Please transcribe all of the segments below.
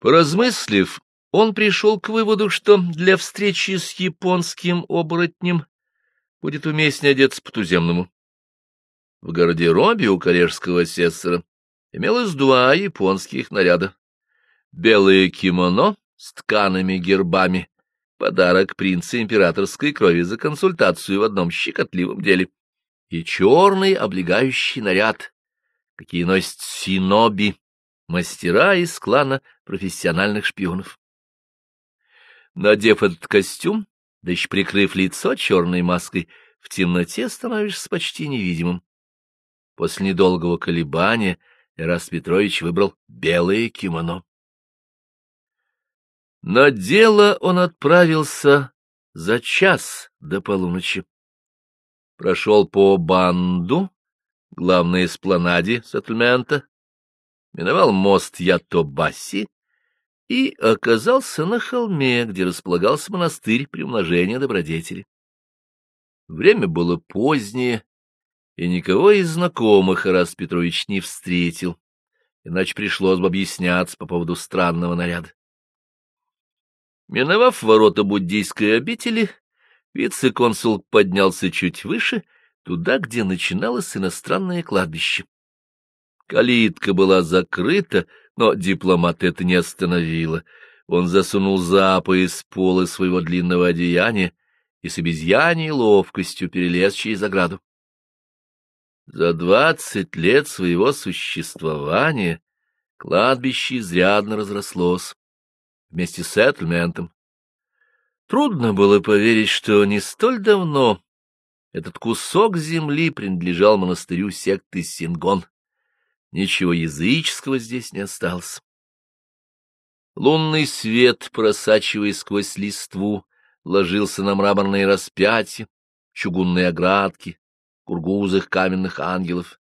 Поразмыслив, он пришел к выводу, что для встречи с японским оборотнем будет уместнее одеться по-туземному. В гардеробе у коллежского асессора имелось два японских наряда. Белое кимоно с ткаными гербами, подарок принца императорской крови за консультацию в одном щекотливом деле, и черный облегающий наряд, какие носят синоби, мастера из клана профессиональных шпионов. Надев этот костюм, да еще прикрыв лицо черной маской, в темноте становишься почти невидимым. После недолгого колебания Эраст Петрович выбрал белое кимоно. На дело он отправился за час до полуночи. Прошел по банду, главной эспланаде сеттельмента, миновал мост Ятобаси и оказался на холме, где располагался монастырь приумножения добродетели. Время было позднее, и никого из знакомых Ирас Петрович не встретил, иначе пришлось бы объясняться по поводу странного наряда. Миновав ворота буддийской обители, вице-консул поднялся чуть выше, туда, где начиналось иностранное кладбище. Калитка была закрыта, но дипломат это не остановило. Он засунул за пояс полы своего длинного одеяния и с обезьяней ловкостью перелез через ограду. За двадцать лет своего существования кладбище изрядно разрослось вместе с сеттельментом. Трудно было поверить, что не столь давно этот кусок земли принадлежал монастырю секты Сингон. Ничего языческого здесь не осталось. Лунный свет, просачиваясь сквозь листву, ложился на мраморные распятия, чугунные оградки, кургузых каменных ангелов.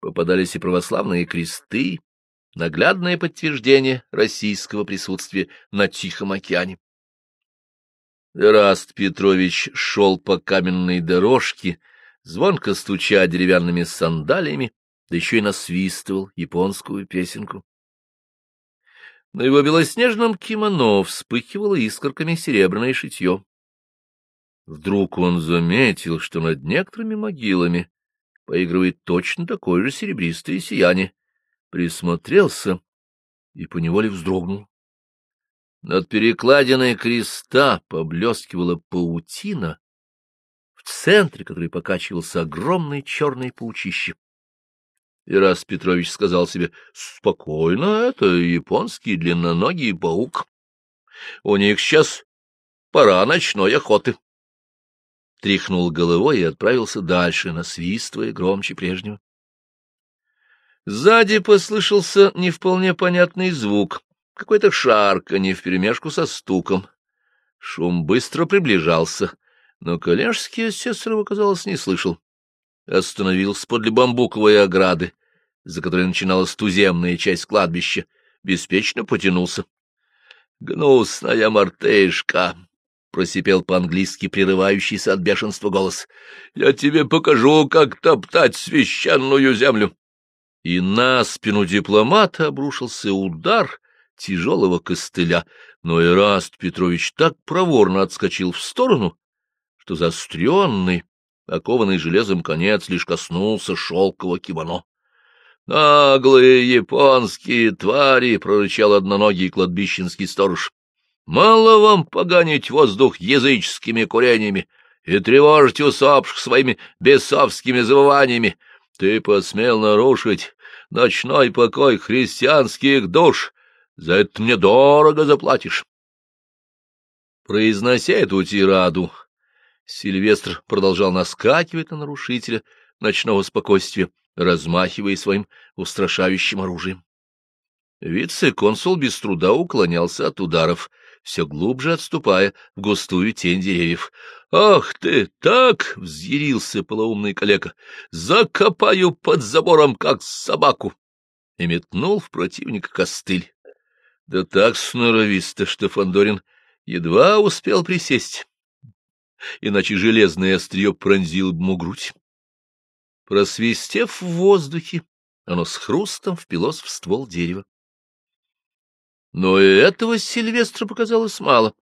Попадались и православные кресты, наглядное подтверждение российского присутствия на Тихом океане. Эраст Петрович шел по каменной дорожке, звонко стуча деревянными сандалиями, да еще и насвистывал японскую песенку. На его белоснежном кимоно вспыхивало искорками серебряное шитье. Вдруг он заметил, что над некоторыми могилами поигрывает точно такое же серебристое сияние. Присмотрелся и поневоле вздрогнул. Над перекладиной креста поблескивала паутина, в центре которой покачивался огромный черный паучище. И раз Петрович сказал себе, спокойно, это японский длинноногий паук. У них сейчас пора ночной охоты. Тряхнул головой и отправился дальше, насвистывая громче прежнего. Сзади послышался не вполне понятный звук, какой-то шарканье вперемешку со стуком. Шум быстро приближался, но коллежский асессор его, казалось, не слышал остановился подле бамбуковой ограды, за которой начиналась туземная часть кладбища, беспечно потянулся. — Гнусная мартышка! — просипел по-английски прерывающийся от бешенства голос. — Я тебе покажу, как топтать священную землю! И на спину дипломата обрушился удар тяжелого костыля, но Эраст Петрович так проворно отскочил в сторону, что заостренный, окованный железом конец лишь коснулся шелкового кимоно. — Наглые японские твари! — прорычал одноногий кладбищенский сторож. — Мало вам поганить воздух языческими курениями и тревожить усопших своими бесовскими завываниями. Ты посмел нарушить ночной покой христианских душ. За это мне дорого заплатишь. Произнося эту тираду, Сильвестр продолжал наскакивать на нарушителя ночного спокойствия, размахивая своим устрашающим оружием. Вице-консул без труда уклонялся от ударов, все глубже отступая в густую тень деревьев. — Ах ты, так! — взъярился полоумный калека. — Закопаю под забором, как собаку! И метнул в противника костыль. Да так сноровисто, что Фандорин едва успел присесть иначе железное острие пронзило бы ему грудь. Просвистев в воздухе, оно с хрустом впилось в ствол дерева. Но и этого Сильвестру показалось мало.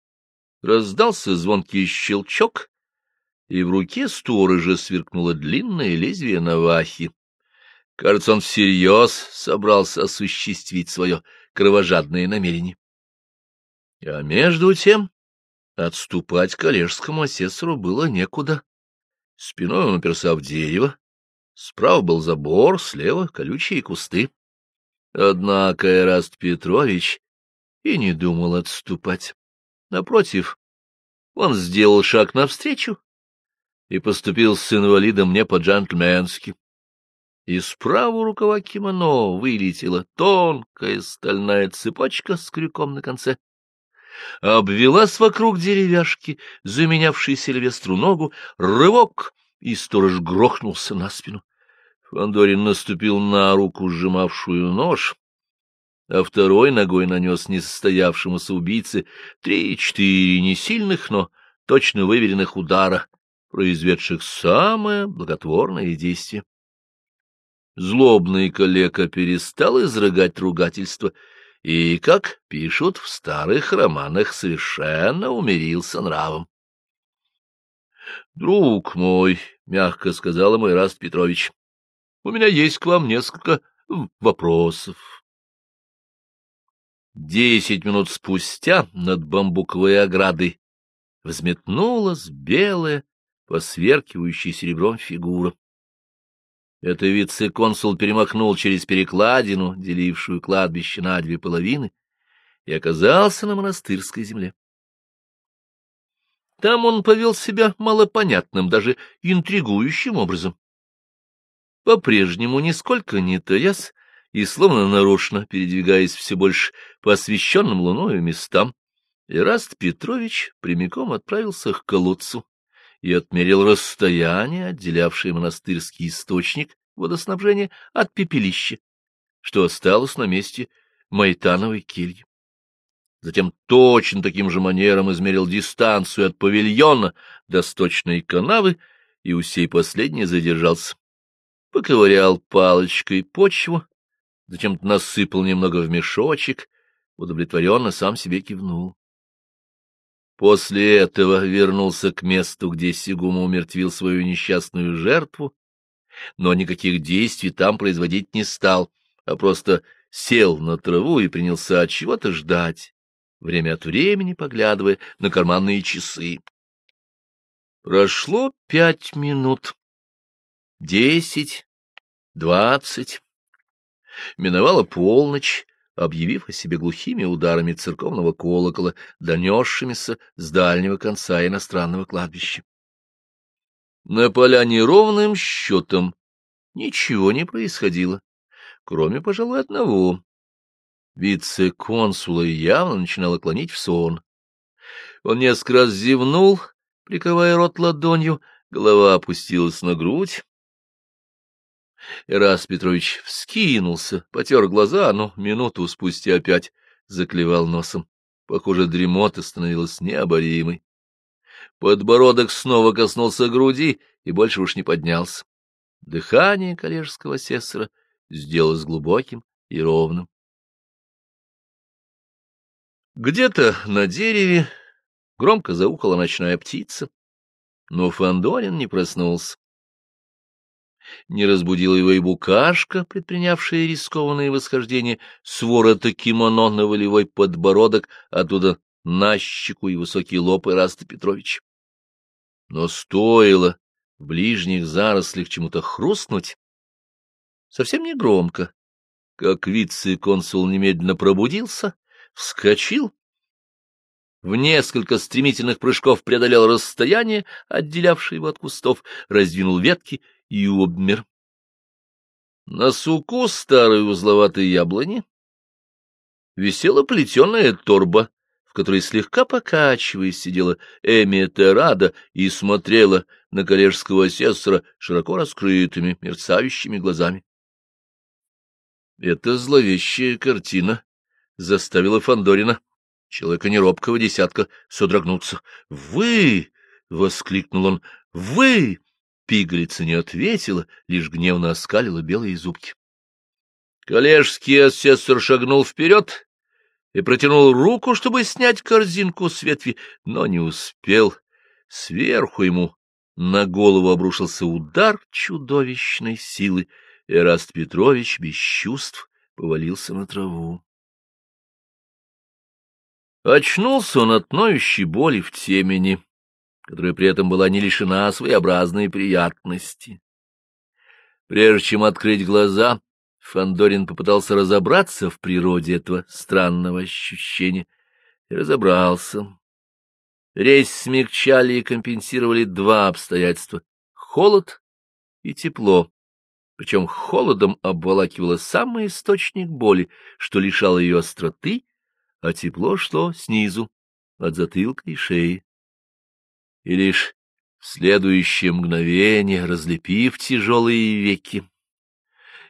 Раздался звонкий щелчок, и в руке сторожа сверкнуло длинное лезвие навахи. Кажется, он всерьез собрался осуществить свое кровожадное намерение. А между тем отступать коллежскому асессору было некуда. Спиной он уперся в дерево, справа был забор, слева — колючие кусты. Однако Эраст Петрович и не думал отступать. Напротив, он сделал шаг навстречу и поступил с инвалидом не по-джентльменски. Из правого рукава кимоно вылетела тонкая стальная цепочка с крюком на конце. Обвелась вокруг деревяшки, заменявшей Сильвестру ногу, рывок, и сторож грохнулся на спину. Фандорин наступил на руку, сжимавшую нож, а второй ногой нанес несостоявшемуся убийце три-четыре несильных, но точно выверенных удара, произведших самое благотворное действие. Злобный калека перестал изрыгать ругательство и, как пишут в старых романах, совершенно умерился нравом. — Друг мой, — мягко сказал ему Ираст Петрович, — у меня есть к вам несколько вопросов. Десять минут спустя над бамбуковой оградой взметнулась белая, посверкивающая серебром фигура. Это вице-консул перемахнул через перекладину, делившую кладбище на две половины, и оказался на монастырской земле. Там он повел себя малопонятным, даже интригующим образом. По-прежнему, нисколько не таясь, и, словно нарочно, передвигаясь все больше по освещенным луною местам, Ираст Петрович прямиком отправился к колодцу, и отмерил расстояние, отделявшее монастырский источник водоснабжения от пепелища, что осталось на месте Майтановой кельи. Затем точно таким же манером измерил дистанцию от павильона до сточной канавы, и у сей последний задержался. Поковырял палочкой почву, затем насыпал немного в мешочек, удовлетворенно сам себе кивнул. После этого вернулся к месту, где Сигума умертвил свою несчастную жертву, но никаких действий там производить не стал, а просто сел на траву и принялся от чего-то ждать, время от времени поглядывая на карманные часы. Прошло пять минут, десять, двадцать. Миновала полночь, объявив о себе глухими ударами церковного колокола, донесшимися с дальнего конца иностранного кладбища. На поляне ровным счетом ничего не происходило, кроме, пожалуй, одного. Вице-консула явно начинало клонить в сон. Он несколько раз зевнул, приковая рот ладонью, голова опустилась на грудь, Ирас Петрович вскинулся, потер глаза, но минуту спустя опять заклевал носом. Похоже, дремота становилась необоримой. Подбородок снова коснулся груди и больше уж не поднялся. Дыхание коллежского сессора сделалось глубоким и ровным. Где-то на дереве громко заухала ночная птица, но Фандорин не проснулся. Не разбудила его и букашка, предпринявшая рискованное восхождение с ворота кимоно на волевой подбородок, оттуда на щеку и высокий лоб Ираста Петровича. Но стоило в ближних зарослях чему-то хрустнуть, совсем не громко, как вице-консул немедленно пробудился, вскочил, в несколько стремительных прыжков преодолел расстояние, отделявшее его от кустов, раздвинул ветки и обмер. На суку старой узловатой яблони висела плетеная торба, в которой слегка покачиваясь сидела Эми Терада и смотрела на коллежского асессора широко раскрытыми, мерцающими глазами. Эта зловещая картина заставила Фандорина, человека неробкого десятка, содрогнуться. «Вы!» — воскликнул он. «Вы!» Пигалица не ответила, лишь гневно оскалила белые зубки. Коллежский асессор шагнул вперед и протянул руку, чтобы снять корзинку с ветви, но не успел. Сверху ему на голову обрушился удар чудовищной силы. Эраст Петрович без чувств повалился на траву. Очнулся он от ноющей боли в темени, которая при этом была не лишена своеобразной приятности. Прежде чем открыть глаза, Фандорин попытался разобраться в природе этого странного ощущения и разобрался. Резь смягчали и компенсировали два обстоятельства — холод и тепло. Причем холодом обволакивало самый источник боли, что лишало ее остроты, а тепло шло снизу, от затылка и шеи. И лишь в следующее мгновение, разлепив тяжелые веки,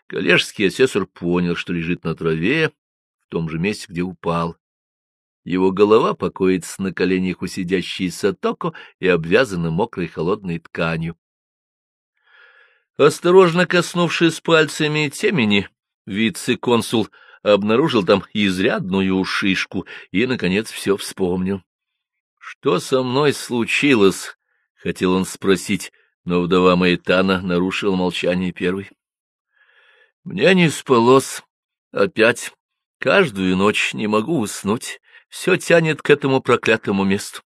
коллежский асессор понял, что лежит на траве, в том же месте, где упал. Его голова покоится на коленях у сидящей Сатоко и обвязана мокрой холодной тканью. Осторожно коснувшись пальцами темени, вице-консул обнаружил там изрядную шишку и, наконец, все вспомнил. — Что со мной случилось? — хотел он спросить, но вдова Маэтана нарушила молчание первой. — Мне не спалось. Опять. Каждую ночь не могу уснуть. Все тянет к этому проклятому месту.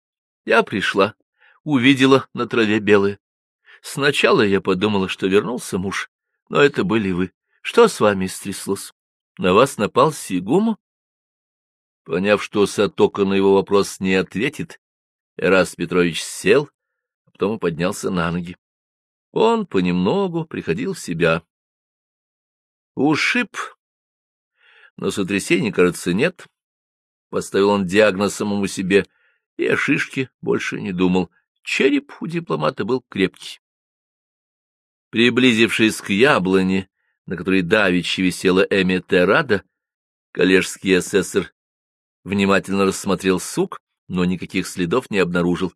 Я пришла, увидела на траве белое. Сначала я подумала, что вернулся муж, но это были вы. Что с вами стряслось? На вас напал Сигума? Поняв, что Сатока на его вопрос не ответит, Эрас Петрович сел, а потом поднялся на ноги. Он понемногу приходил в себя. Ушиб, но сотрясений, кажется, нет. Поставил он диагноз самому себе и о шишке больше не думал. Череп у дипломата был крепкий. Приблизившись к яблоне, на которой давичи висела Эми Терада, коллежский асессор внимательно рассмотрел сук, но никаких следов не обнаружил.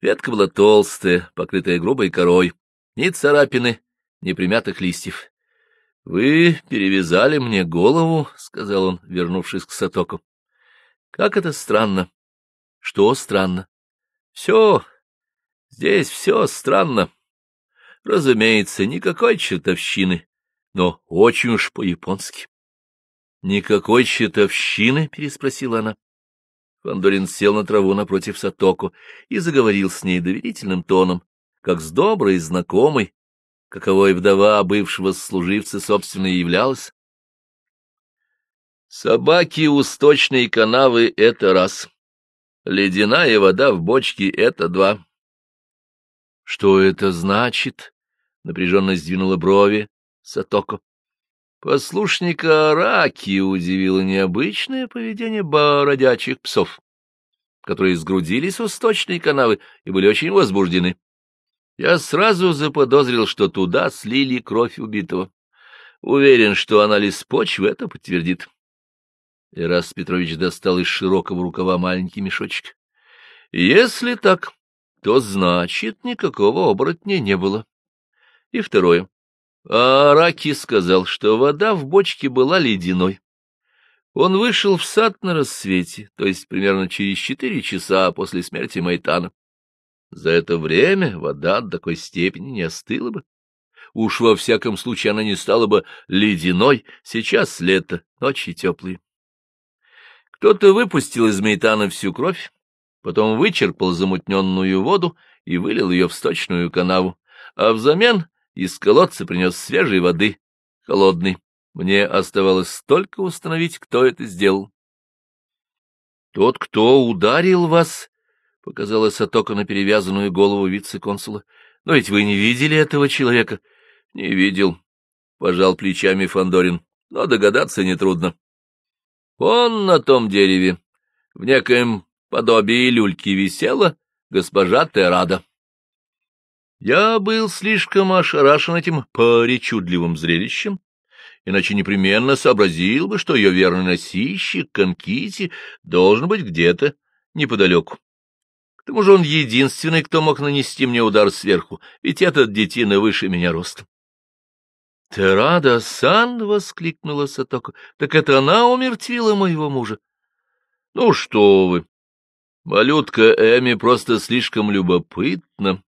Ветка была толстая, покрытая грубой корой, ни царапины, ни примятых листьев. — Вы перевязали мне голову, — сказал он, вернувшись к Сатоку. — Как это странно. — Что странно? — Все. Здесь все странно. Разумеется, никакой чертовщины но очень уж по-японски. — Никакой чертовщины? — переспросила она. Фандорин сел на траву напротив Сатоку и заговорил с ней доверительным тоном, как с доброй знакомой, каковой вдова бывшего служивца, собственно, и являлась. Собаки у сточной канавы — это раз. Ледяная вода в бочке — это два. — Что это значит? — напряженно сдвинула брови Сатоко. Послушника Араки удивило необычное поведение бородячих псов, которые сгрудились у сточной канавы и были очень возбуждены. Я сразу заподозрил, что туда слили кровь убитого. Уверен, что анализ почвы это подтвердит. Ирас Петрович достал из широкого рукава маленький мешочек. Если так, то значит, никакого оборотня не было. И второе. А Раки сказал, что вода в бочке была ледяной. Он вышел в сад на рассвете, то есть примерно через четыре часа после смерти Майтана. За это время вода до такой степени не остыла бы. Уж во всяком случае она не стала бы ледяной, сейчас лето, ночи теплые. Кто-то выпустил из Мейтана всю кровь, потом вычерпал замутненную воду и вылил ее в сточную канаву, а взамен из колодца принес свежей воды, холодной. Мне оставалось только установить, кто это сделал. — Тот, кто ударил вас, — показала Сатока на перевязанную голову вице-консула. — Но ведь вы не видели этого человека? — Не видел, — пожал плечами Фандорин. но догадаться нетрудно. Он на том дереве, в некоем подобии люльки висела госпожа Терада. Я был слишком ошарашен этим поречудливым зрелищем, иначе непременно сообразил бы, что ее верный носильщик, Конкити, должен быть где-то неподалеку. К тому же он единственный, кто мог нанести мне удар сверху, ведь этот детина выше меня ростом. — Терада-сан! — воскликнула Сатоко. — Так это она умертвила моего мужа? — Ну что вы! Малютка Эми просто слишком любопытна.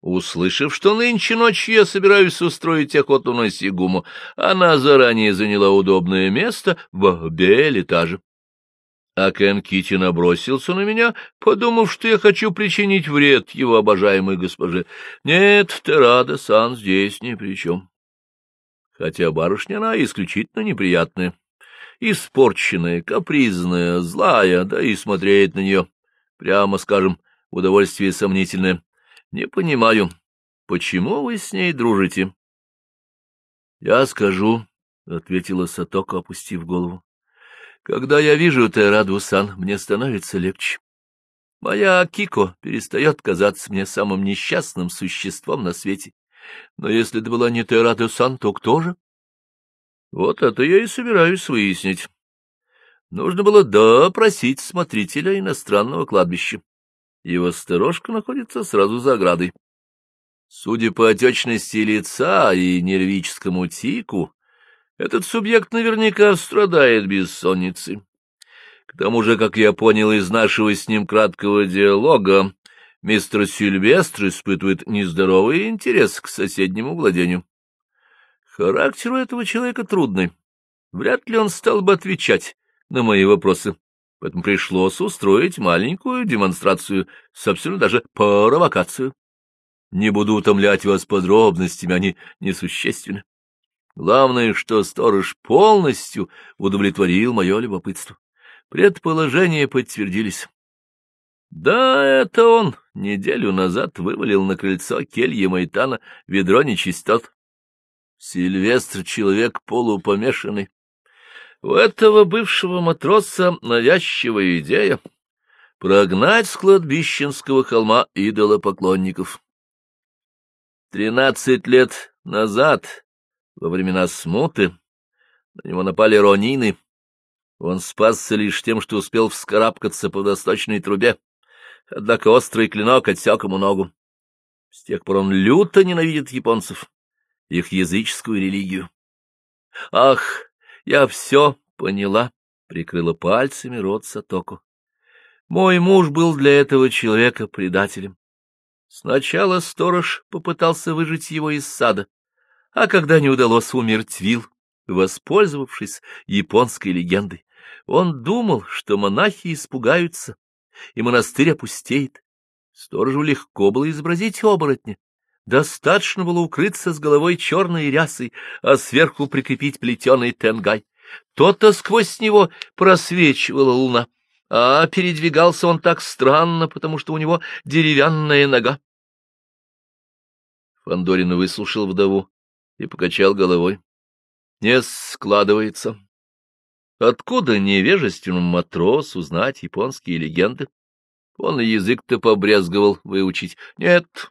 Услышав, что нынче ночью я собираюсь устроить охоту на Сигуму, она заранее заняла удобное место в Б-этаже. А Кен Кити набросился на меня, подумав, что я хочу причинить вред его обожаемой госпоже. Нет, Терада-сан здесь ни при чем. Хотя барышня она исключительно неприятная, испорченная, капризная, злая, да и смотреть на нее, прямо скажем, удовольствие сомнительное. Не понимаю, почему вы с ней дружите? — Я скажу, — ответила Сатока, опустив голову. Когда я вижу Тераду-сан, мне становится легче. Моя Кико перестает казаться мне самым несчастным существом на свете. Но если это была не Тераду-сан, то кто же? Вот это я и собираюсь выяснить. Нужно было допросить смотрителя иностранного кладбища. Его сторожка находится сразу за оградой. Судя по отечности лица и нервическому тику, этот субъект наверняка страдает бессонницей. К тому же, как я понял из нашего с ним краткого диалога, мистер Сильвестр испытывает нездоровый интерес к соседнему владению. Характер у этого человека трудный. Вряд ли он стал бы отвечать на мои вопросы, поэтому пришлось устроить маленькую демонстрацию, собственно, даже провокацию. Не буду утомлять вас подробностями, они несущественны. Главное, что сторож полностью удовлетворил мое любопытство. Предположения подтвердились. Да, это он неделю назад вывалил на крыльцо кельи Майтана ведро нечистот. Сильвестр — человек полупомешанный. У этого бывшего матроса навязчивая идея — прогнать с кладбищенского холма идолопоклонников. Тринадцать лет назад во времена смуты на него напали ронины. Он спасся лишь тем, что успел вскарабкаться по восточной трубе, однако острый клинок отсек ему ногу. С тех пор он люто ненавидит японцев, их языческую религию. — Ах, я все поняла, — прикрыла пальцами рот Сатоку. Мой муж был для этого человека предателем. Сначала сторож попытался выжить его из сада, а когда не удалось, умертвил, воспользовавшись японской легендой. Он думал, что монахи испугаются, и монастырь опустеет. Сторожу легко было изобразить оборотня. Достаточно было укрыться с головой черной рясой, а сверху прикрепить плетеный тенгай. То-то сквозь него просвечивала луна, а передвигался он так странно, потому что у него деревянная нога. Фандорин выслушал вдову и покачал головой. Не складывается. Откуда невежественному матросу знать японские легенды? Он и язык-то побрезговал выучить. Нет,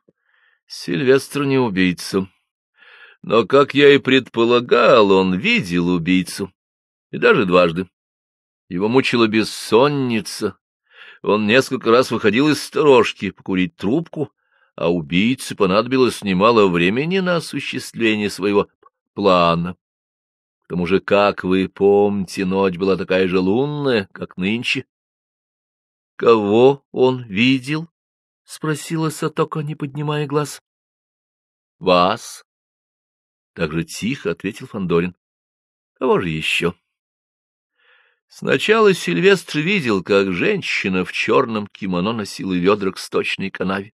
Сильвестр не убийца. Но, как я и предполагал, он видел убийцу. И даже дважды. Его мучила бессонница. Он несколько раз выходил из сторожки покурить трубку, а убийце понадобилось немало времени на осуществление своего плана. К тому же, как вы помните, ночь была такая же лунная, как нынче. — Кого он видел? — спросила Сатока, не поднимая глаз. — Вас. Так же тихо ответил Фандорин. Кого же еще? Сначала Сильвестр видел, как женщина в черном кимоно носила ведра к сточной канаве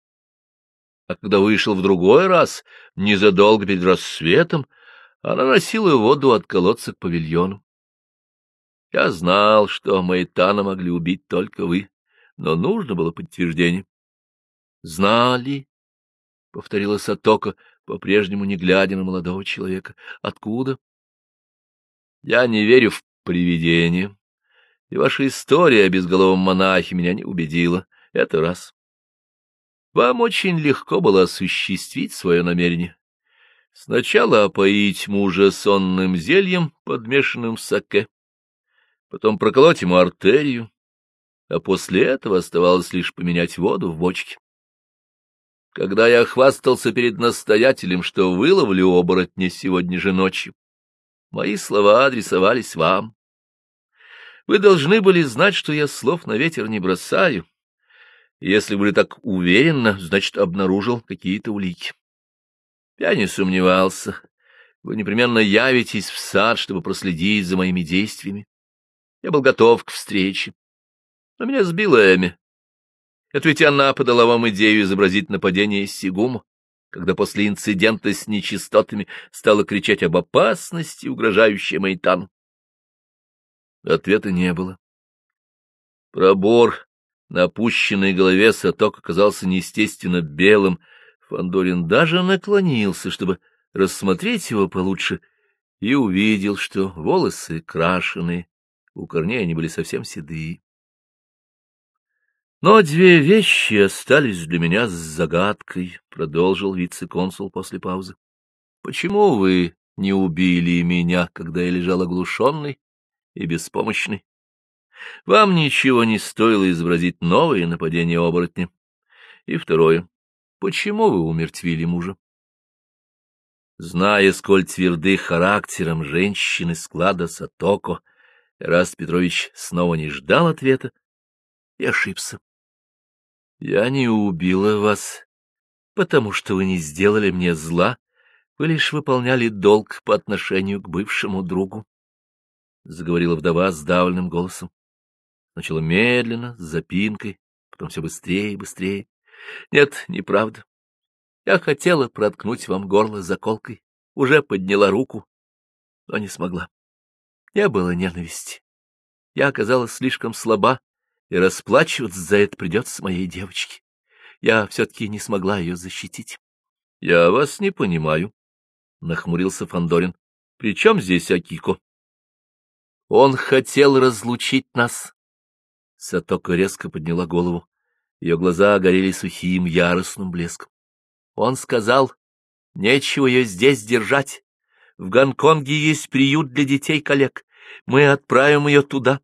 а когда вышел в другой раз, незадолго перед рассветом, она носила воду от колодца к павильону. Я знал, что Майтана могли убить только вы, но нужно было подтверждение. — Знали, — повторила Сатока, по-прежнему не глядя на молодого человека. — Откуда? — Я не верю в привидения, и ваша история о безголовом монахе меня не убедила. Это раз. Вам очень легко было осуществить свое намерение. Сначала опоить мужа сонным зельем, подмешанным в саке, потом проколоть ему артерию, а после этого оставалось лишь поменять воду в бочке. Когда я хвастался перед настоятелем, что выловлю оборотня сегодня же ночью, мои слова адресовались вам. Вы должны были знать, что я слов на ветер не бросаю. Если были так уверенно, значит, обнаружил какие-то улики. Я не сомневался. Вы непременно явитесь в сад, чтобы проследить за моими действиями. Я был готов к встрече. Но меня сбила Эми. Это ведь она подала вам идею изобразить нападение Сигуму, когда после инцидента с нечистотами стала кричать об опасности, угрожающей Майтану. Ответа не было. Пробор на опущенной голове Саток оказался неестественно белым. Фандорин даже наклонился, чтобы рассмотреть его получше, и увидел, что волосы крашеные, у корней они были совсем седые. Но две вещи остались для меня с загадкой, — продолжил вице-консул после паузы. — Почему вы не убили меня, когда я лежал оглушенный и беспомощный? Вам ничего не стоило изобразить новое нападение оборотня. И второе. Почему вы умертвили мужа? Зная, сколь тверды характером женщины склада Сатоко, Раст Петрович снова не ждал ответа и ошибся. Я не убила вас, потому что вы не сделали мне зла, вы лишь выполняли долг по отношению к бывшему другу, — заговорила вдова сдавленным голосом. Сначала медленно, с запинкой, потом все быстрее и быстрее. Нет, неправда. Я хотела проткнуть вам горло заколкой, уже подняла руку, но не смогла. Не было ненависти. Я оказалась слишком слаба и расплачиваться за это придется моей девочке. Я все-таки не смогла ее защитить. — Я вас не понимаю, — нахмурился Фандорин. При чем здесь Акико? — Он хотел разлучить нас. Сатока резко подняла голову. Ее глаза горели сухим, яростным блеском. Он сказал, нечего ее здесь держать. В Гонконге есть приют для детей-коллег. Мы отправим ее туда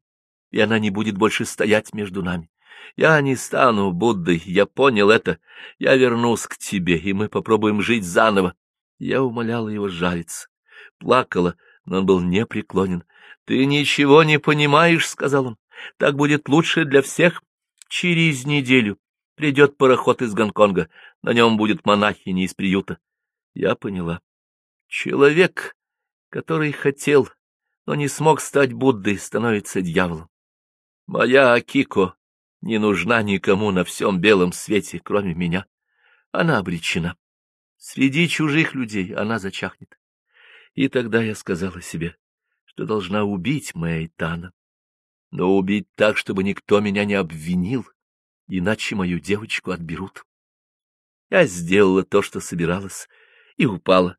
и она не будет больше стоять между нами. Я не стану Буддой, я понял это. Я вернусь к тебе, и мы попробуем жить заново. Я умоляла его жариться, плакала, но он был непреклонен. — Ты ничего не понимаешь, — сказал он. — Так будет лучше для всех. Через неделю придет пароход из Гонконга, на нем будет монахиня из приюта. Я поняла. Человек, который хотел, но не смог стать Буддой, становится дьяволом. Моя Акико не нужна никому на всем белом свете, кроме меня. Она обречена. Среди чужих людей она зачахнет. И тогда я сказала себе, что должна убить Мэйтана. Но убить так, чтобы никто меня не обвинил, иначе мою девочку отберут. Я сделала то, что собиралась, и упала,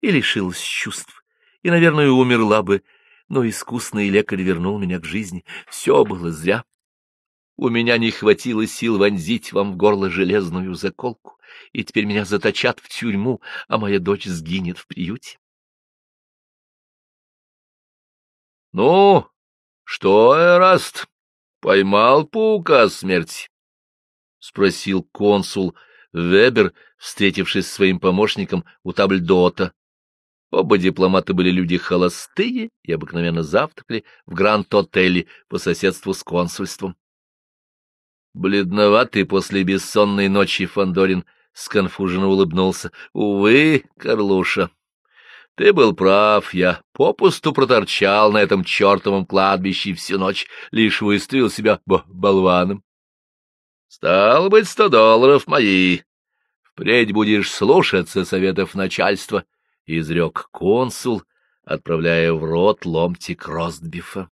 и лишилась чувств, и, наверное, умерла бы, но искусный лекарь вернул меня к жизни. Все было зря. У меня не хватило сил вонзить вам в горло железную заколку, и теперь меня заточат в тюрьму, а моя дочь сгинет в приюте. — Ну, что, Эраст, поймал паука смерти? — спросил консул Вебер, встретившись с своим помощником у Табльдота. Оба дипломата были люди холостые и обыкновенно завтракали в Гранд-отеле по соседству с консульством. Бледноватый после бессонной ночи Фандорин сконфуженно улыбнулся. — Увы, Карлуша, ты был прав, я попусту проторчал на этом чертовом кладбище всю ночь, лишь выставил себя болваном. — Стало быть, сто долларов мои. Впредь будешь слушаться советов начальства. — изрек консул, отправляя в рот ломтик ростбифа.